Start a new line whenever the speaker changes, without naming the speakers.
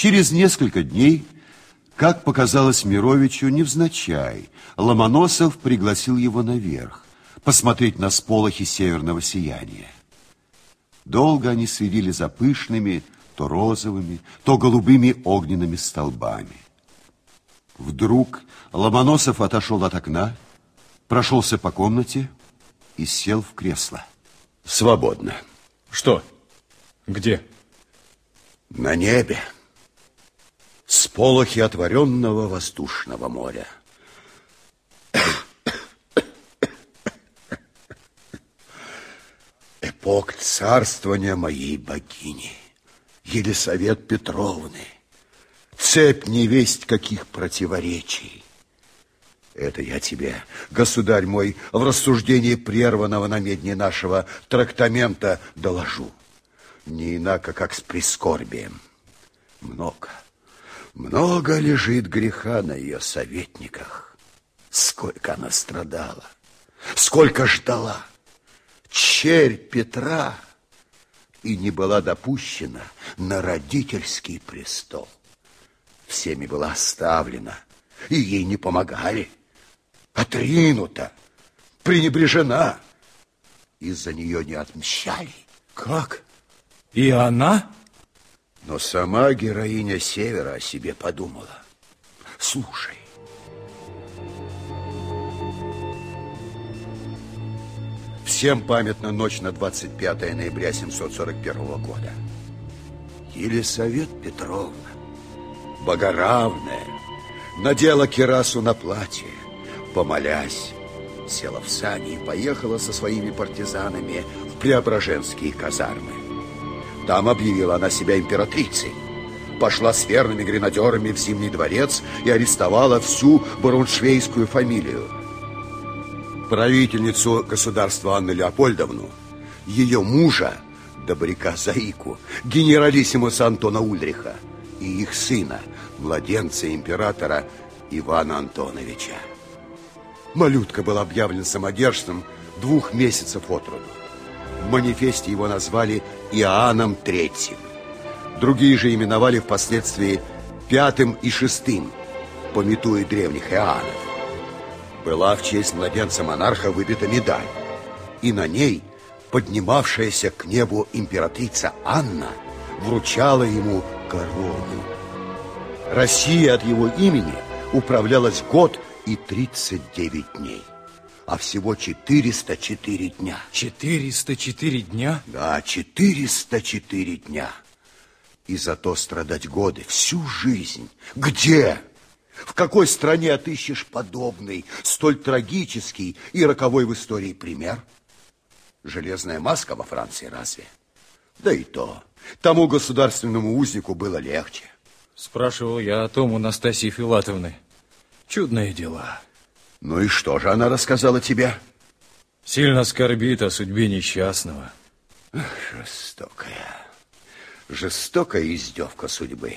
Через несколько дней, как показалось Мировичу невзначай, Ломоносов пригласил его наверх посмотреть на сполохи северного сияния. Долго они следили за пышными, то розовыми, то голубыми огненными столбами. Вдруг Ломоносов отошел от окна, прошелся по комнате и сел в кресло. Свободно.
Что? Где?
На небе. Сполохи отворенного воздушного моря. Эпок царствования моей богини, Елисавет Петровны. Цепь невесть каких противоречий. Это я тебе, государь мой, в рассуждении прерванного на медне нашего трактамента доложу. Не инако, как с прискорбием. Много, много лежит греха на ее советниках. Сколько она страдала, сколько ждала. Черь Петра и не была допущена на родительский престол. Всеми была оставлена, и ей не помогали отринута, пренебрежена. Из-за нее не отмщали.
Как? И она?
Но сама героиня Севера о себе подумала. Слушай. Всем памятна ночь на 25 ноября 741 года. Елисавет Петровна, богоравная, надела кирасу на платье, помолясь, села в сани и поехала со своими партизанами в Преображенские казармы. Там объявила она себя императрицей. Пошла с верными гренадерами в Зимний дворец и арестовала всю баруншвейскую фамилию. Правительницу государства Анну Леопольдовну, ее мужа, добряка Заику, генералиссимуса Антона Ульриха и их сына, младенца императора Ивана Антоновича. Малютка был объявлен самодержцем двух месяцев от роду. В манифесте его назвали Иоанном Третьим. Другие же именовали впоследствии Пятым и Шестым, пометуя древних Иоаннов. Была в честь младенца-монарха выбита медаль, и на ней поднимавшаяся к небу императрица Анна вручала ему корону. Россия от его имени управлялась год и 39 дней. А всего 404 дня.
404 дня?
Да, 404 дня. И зато страдать годы, всю жизнь. Где? В какой стране отыщешь подобный, столь трагический и роковой в истории пример? Железная маска во Франции разве? Да и то. Тому государственному узнику было легче.
Спрашивал я о том у Настасьи Филатовны. Чудные дела.
Ну и что же она рассказала тебе?
Сильно скорбит о судьбе несчастного.
Жестокая, жестокая издевка судьбы.